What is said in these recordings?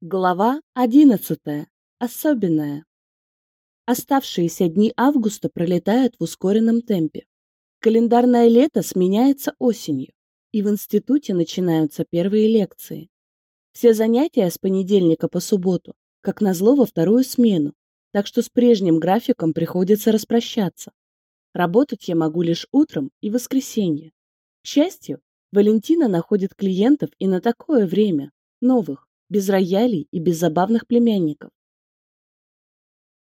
Глава одиннадцатая. Особенная. Оставшиеся дни августа пролетают в ускоренном темпе. Календарное лето сменяется осенью, и в институте начинаются первые лекции. Все занятия с понедельника по субботу, как назло во вторую смену, так что с прежним графиком приходится распрощаться. Работать я могу лишь утром и воскресенье. К счастью, Валентина находит клиентов и на такое время, новых без роялей и без забавных племянников.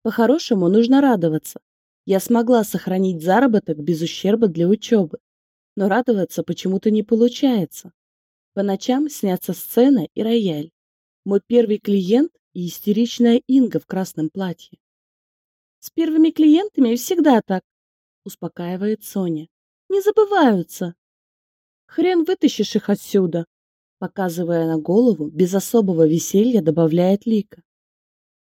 По-хорошему, нужно радоваться. Я смогла сохранить заработок без ущерба для учебы. Но радоваться почему-то не получается. По ночам снятся сцена и рояль. Мой первый клиент и истеричная Инга в красном платье. С первыми клиентами всегда так, успокаивает Соня. Не забываются. Хрен вытащишь их отсюда, Показывая на голову, без особого веселья добавляет Лика.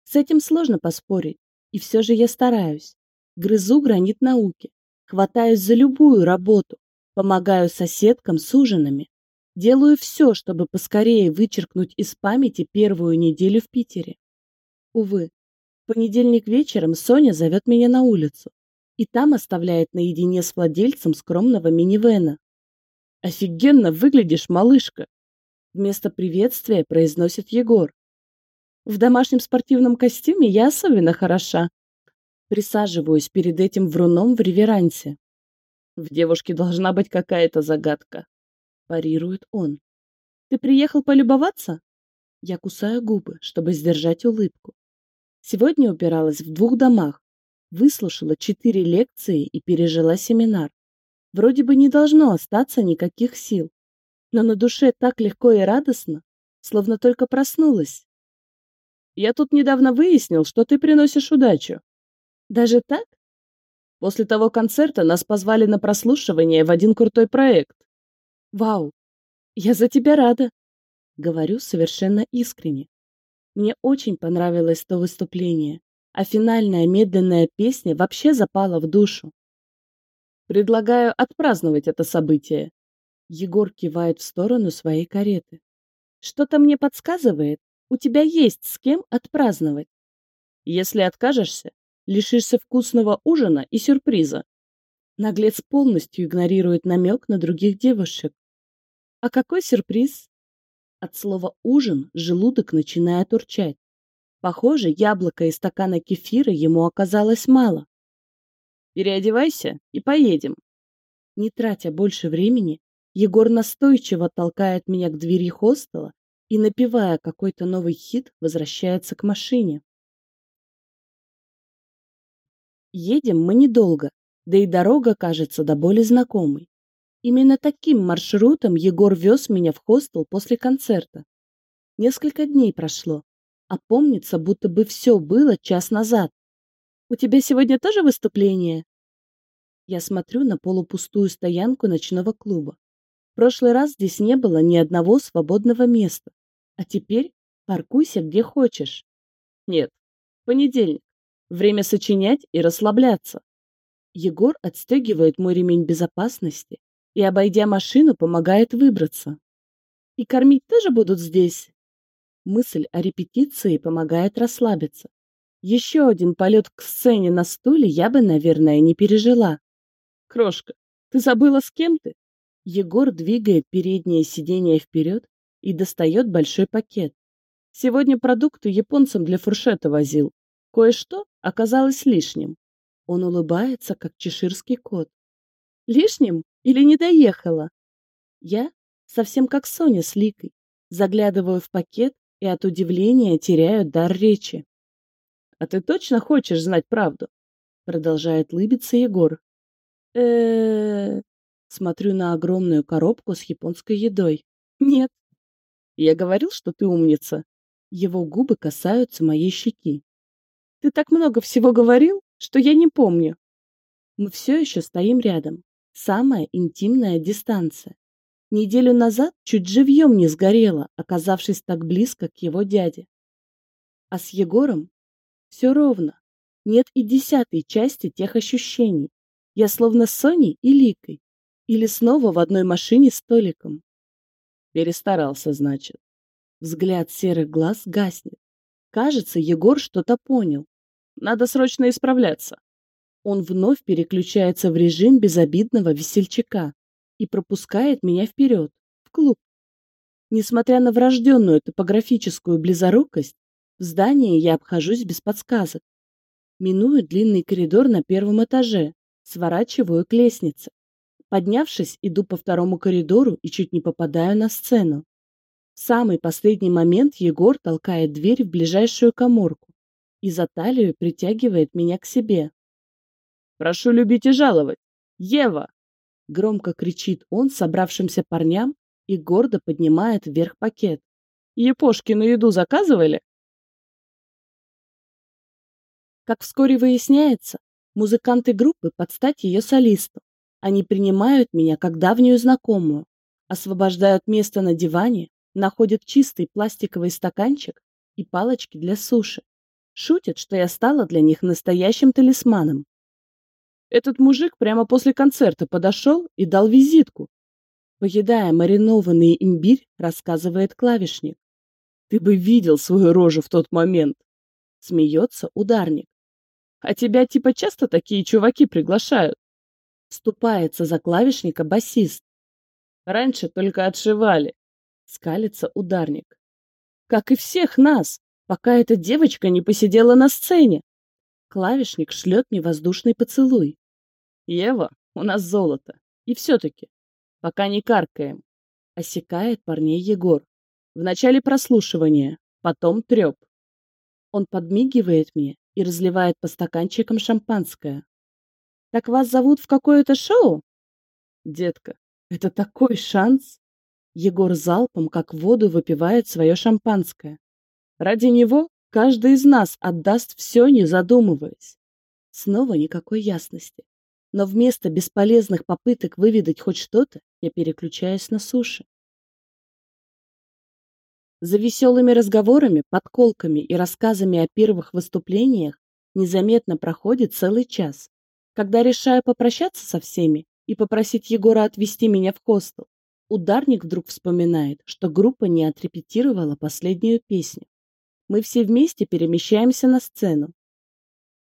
С этим сложно поспорить, и все же я стараюсь. Грызу гранит науки, хватаюсь за любую работу, помогаю соседкам с ужинами. Делаю все, чтобы поскорее вычеркнуть из памяти первую неделю в Питере. Увы, в понедельник вечером Соня зовет меня на улицу и там оставляет наедине с владельцем скромного минивэна. «Офигенно выглядишь, малышка!» Вместо приветствия произносит Егор. В домашнем спортивном костюме я особенно хороша. Присаживаюсь перед этим вруном в реверансе. В девушке должна быть какая-то загадка. Парирует он. Ты приехал полюбоваться? Я кусаю губы, чтобы сдержать улыбку. Сегодня убиралась в двух домах, выслушала четыре лекции и пережила семинар. Вроде бы не должно остаться никаких сил но на душе так легко и радостно, словно только проснулась. Я тут недавно выяснил, что ты приносишь удачу. Даже так? После того концерта нас позвали на прослушивание в один крутой проект. Вау, я за тебя рада. Говорю совершенно искренне. Мне очень понравилось то выступление, а финальная медленная песня вообще запала в душу. Предлагаю отпраздновать это событие. Егор кивает в сторону своей кареты. Что-то мне подсказывает, у тебя есть с кем отпраздновать. Если откажешься, лишишься вкусного ужина и сюрприза. Наглец полностью игнорирует намек на других девушек. А какой сюрприз? От слова «ужин» желудок начинает урчать. Похоже, яблоко и стакана кефира ему оказалось мало. Переодевайся и поедем. Не тратя больше времени, Егор настойчиво толкает меня к двери хостела и, напевая какой-то новый хит, возвращается к машине. Едем мы недолго, да и дорога кажется до боли знакомой. Именно таким маршрутом Егор вез меня в хостел после концерта. Несколько дней прошло, а помнится, будто бы все было час назад. «У тебя сегодня тоже выступление?» Я смотрю на полупустую стоянку ночного клуба. В прошлый раз здесь не было ни одного свободного места. А теперь паркуйся где хочешь. Нет, понедельник. Время сочинять и расслабляться. Егор отстегивает мой ремень безопасности и, обойдя машину, помогает выбраться. И кормить тоже будут здесь? Мысль о репетиции помогает расслабиться. Еще один полет к сцене на стуле я бы, наверное, не пережила. Крошка, ты забыла, с кем ты? Егор двигает переднее сиденье вперед и достает большой пакет. Сегодня продукты японцам для фуршета возил. Кое-что оказалось лишним. Он улыбается, как чеширский кот. Лишним или не доехала? Я, совсем как Соня с Ликой, заглядываю в пакет и от удивления теряю дар речи. «А ты точно хочешь знать правду?» Продолжает лыбиться Егор. э Смотрю на огромную коробку с японской едой. Нет. Я говорил, что ты умница. Его губы касаются моей щеки. Ты так много всего говорил, что я не помню. Мы все еще стоим рядом. Самая интимная дистанция. Неделю назад чуть живьем не сгорела, оказавшись так близко к его дяде. А с Егором все ровно. Нет и десятой части тех ощущений. Я словно Соней и Ликой, или снова в одной машине с Толиком. Перестарался, значит. Взгляд серых глаз гаснет. Кажется, Егор что-то понял. Надо срочно исправляться. Он вновь переключается в режим безобидного весельчака и пропускает меня вперед, в клуб. Несмотря на врожденную топографическую близорукость, в здании я обхожусь без подсказок. Миную длинный коридор на первом этаже, сворачиваю к лестнице. Поднявшись, иду по второму коридору и чуть не попадаю на сцену. В самый последний момент Егор толкает дверь в ближайшую коморку и за талию притягивает меня к себе. «Прошу любить и жаловать! Ева!» Громко кричит он собравшимся парням и гордо поднимает вверх пакет. «Япошкину еду заказывали?» Как вскоре выясняется, музыканты группы под стать ее солисту. Они принимают меня как давнюю знакомую, освобождают место на диване, находят чистый пластиковый стаканчик и палочки для суши. Шутят, что я стала для них настоящим талисманом. Этот мужик прямо после концерта подошел и дал визитку. Поедая маринованный имбирь, рассказывает клавишник. Ты бы видел свою рожу в тот момент. Смеется ударник. А тебя типа часто такие чуваки приглашают? Вступается за клавишника басист. Раньше только отшивали. Скалится ударник. Как и всех нас, пока эта девочка не посидела на сцене. Клавишник шлет мне воздушный поцелуй. Ева, у нас золото. И все-таки, пока не каркаем. Осекает парней Егор. В начале прослушивания, потом треп. Он подмигивает мне и разливает по стаканчикам шампанское. «Так вас зовут в какое-то шоу?» «Детка, это такой шанс!» Егор залпом, как воду, выпивает свое шампанское. Ради него каждый из нас отдаст все, не задумываясь. Снова никакой ясности но вместо бесполезных попыток выведать хоть что-то, я переключаюсь на суши. За веселыми разговорами, подколками и рассказами о первых выступлениях незаметно проходит целый час. Когда решаю попрощаться со всеми и попросить Егора отвезти меня в хостел, ударник вдруг вспоминает, что группа не отрепетировала последнюю песню. Мы все вместе перемещаемся на сцену.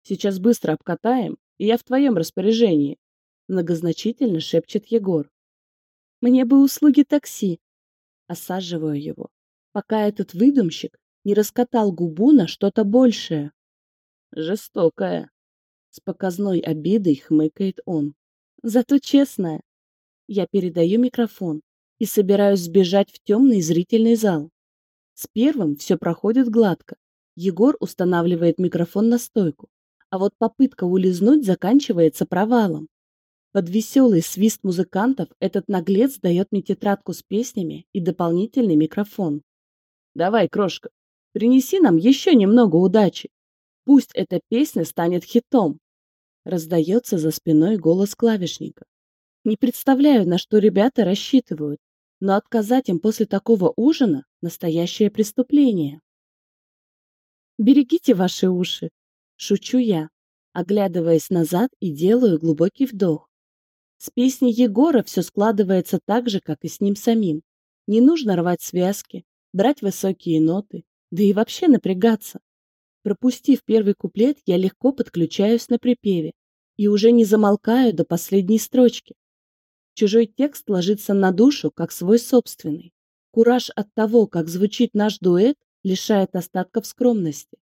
Сейчас быстро обкатаем я в твоем распоряжении, многозначительно шепчет Егор. Мне бы услуги такси. Осаживаю его, пока этот выдумщик не раскатал губу на что-то большее. Жестокая. С показной обидой хмыкает он. Зато честная. Я передаю микрофон и собираюсь сбежать в темный зрительный зал. С первым все проходит гладко. Егор устанавливает микрофон на стойку, а вот попытка улизнуть заканчивается провалом. Под веселый свист музыкантов этот наглец дает мне тетрадку с песнями и дополнительный микрофон. «Давай, крошка, принеси нам еще немного удачи. Пусть эта песня станет хитом!» Раздается за спиной голос клавишника. Не представляю, на что ребята рассчитывают, но отказать им после такого ужина – настоящее преступление. Берегите ваши уши, Шучу я, оглядываясь назад и делаю глубокий вдох. С песней Егора все складывается так же, как и с ним самим. Не нужно рвать связки, брать высокие ноты, да и вообще напрягаться. Пропустив первый куплет, я легко подключаюсь на припеве и уже не замолкаю до последней строчки. Чужой текст ложится на душу, как свой собственный. Кураж от того, как звучит наш дуэт, лишает остатков скромности.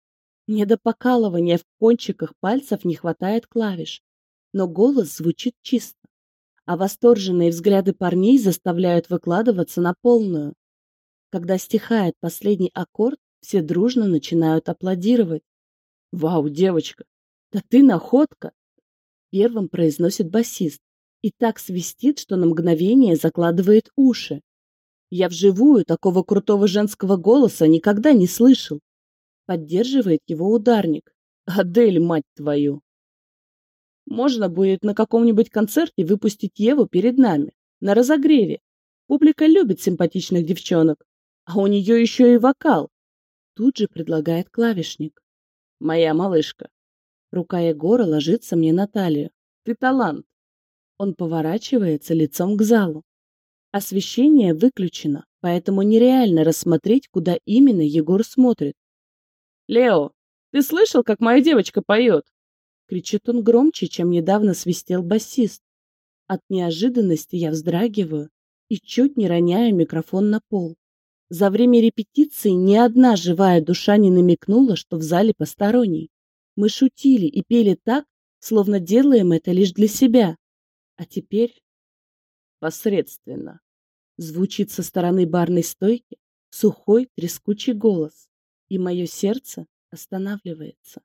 Мне до покалывания в кончиках пальцев не хватает клавиш, но голос звучит чисто, а восторженные взгляды парней заставляют выкладываться на полную. Когда стихает последний аккорд, все дружно начинают аплодировать. «Вау, девочка! Да ты находка!» Первым произносит басист и так свистит, что на мгновение закладывает уши. Я вживую такого крутого женского голоса никогда не слышал. Поддерживает его ударник. Адель, мать твою! Можно будет на каком-нибудь концерте выпустить Еву перед нами, на разогреве. Публика любит симпатичных девчонок, а у нее еще и вокал. Тут же предлагает клавишник. Моя малышка. Рука Егора ложится мне на талию. Ты талант. Он поворачивается лицом к залу. Освещение выключено, поэтому нереально рассмотреть, куда именно Егор смотрит. «Лео, ты слышал, как моя девочка поет?» Кричит он громче, чем недавно свистел басист. От неожиданности я вздрагиваю и чуть не роняю микрофон на пол. За время репетиции ни одна живая душа не намекнула, что в зале посторонний. Мы шутили и пели так, словно делаем это лишь для себя. А теперь... Посредственно. Звучит со стороны барной стойки сухой трескучий голос, и мое сердце останавливается.